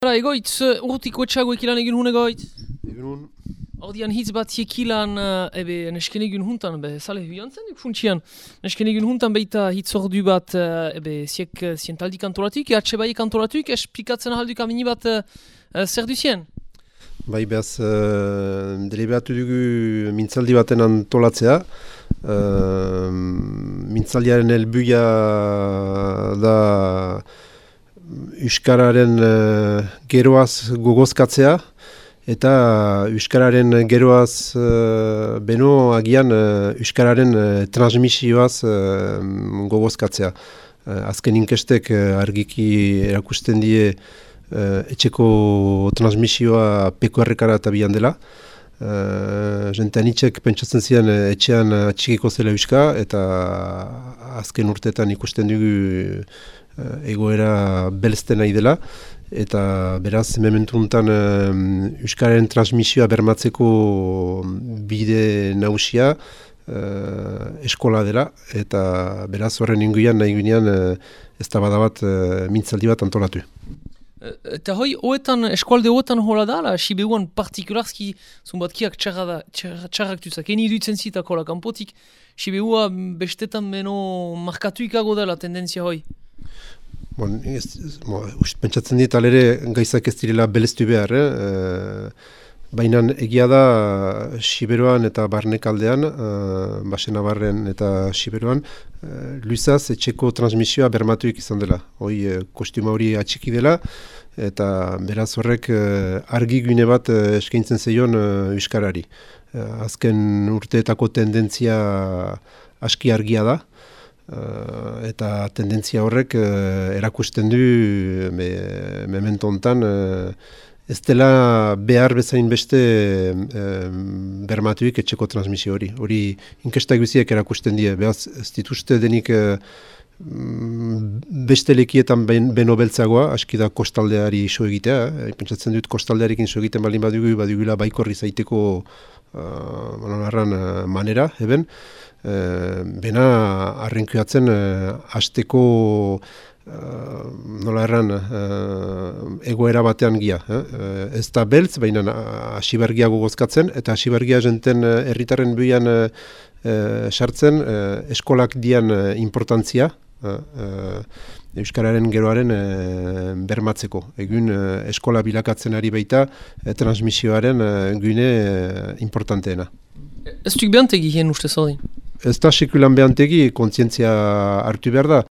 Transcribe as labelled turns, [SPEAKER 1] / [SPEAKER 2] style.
[SPEAKER 1] Hara, egoitz, urtiko etxago ekilan egin hun egoitz?
[SPEAKER 2] Egun
[SPEAKER 1] Ordian hitz bat ekilan, uh, ebe, nesken egin huntan, be, sale huian zen, funtsian. Nesken egin huntan beita hitz ordu bat, uh, ebe, ziek, uh, zientaldi kantolatuk, atxe bai kantolatuk, esplikatzen ahalduk amini bat uh, zer duzien?
[SPEAKER 2] Bai behaz, uh, deliberatu dugu mintzaldi baten antolatzea. Uh, mintzaldiaren helbuia da Euskararen uh, geroaz gogozkatzea eta Euskararen geroaz uh, beno agian uh, Euskararen uh, transmisioaz uh, gogozkatzea. Uh, azken inkestek uh, argiki erakusten die uh, etxeko transmisioa peko errekara eta bian dela. Uh, Jente anitzek pentsatzen ziren etxean atxikiko zela Euska eta azken urteetan ikusten dugu Eh, egoera belzten nahi dela, eta beraz, mementu honetan uh, Euskaren transmisioa bermatzeko bide nausia uh, eskola dela, eta beraz horren inguian nahi ginean ez da badabat uh, mintzaldi bat antolatu.
[SPEAKER 1] Eta hoi, oetan, eskualde oetan hola da, la, Siberuan partikularski zumbatkiak txarrak duzak, eni dutzen zitak hola kanpotik, Siberua bestetan meno markatuikago dela tendentzia hoi.
[SPEAKER 2] Bon, ez, mo, pentsatzen dit alere gaizak ez direla beleztu behar, eh? eh Baina egia da Siberuan eta Barnekaldean, uh, Basena Barren eta Siberuan, uh, luizaz etxeko transmisioa bermatuik izan dela. Hoi, uh, kostuma hori atxiki dela, eta beraz horrek uh, argi gune bat uh, eskaintzen zeion uh, Euskarari. Uh, azken urteetako tendentzia aski argia da, Uh, eta tendentzia horrek uh, erakusten du me, memento hontan uh, ez dela behar bezain beste uh, bermatuik etxeko transmisio hori. Hori inkestak guziak erakusten die, behaz ez dituzte denik uh, beste lekietan ben, beno beltzagoa, aski da kostaldeari iso egitea, eh? pentsatzen dut kostaldearekin iso egiten baldin badugu, badugula baikorri zaiteko uh, manera, eben, e, bena arrenkuatzen e, hasteko e, nola erran egoera batean gia. Eh? ez da beltz, baina asibergia gogozkatzen, eta asibergia jenten herritarren buian sartzen eskolak dian importantzia, Euskararen geroaren bermatzeko. Egun eskola bilakatzen ari baita transmisioaren gune importanteena.
[SPEAKER 1] Ez duk behantegi hien uste zori?
[SPEAKER 2] ez da sekulan behantegi kontzientzia hartu behar da.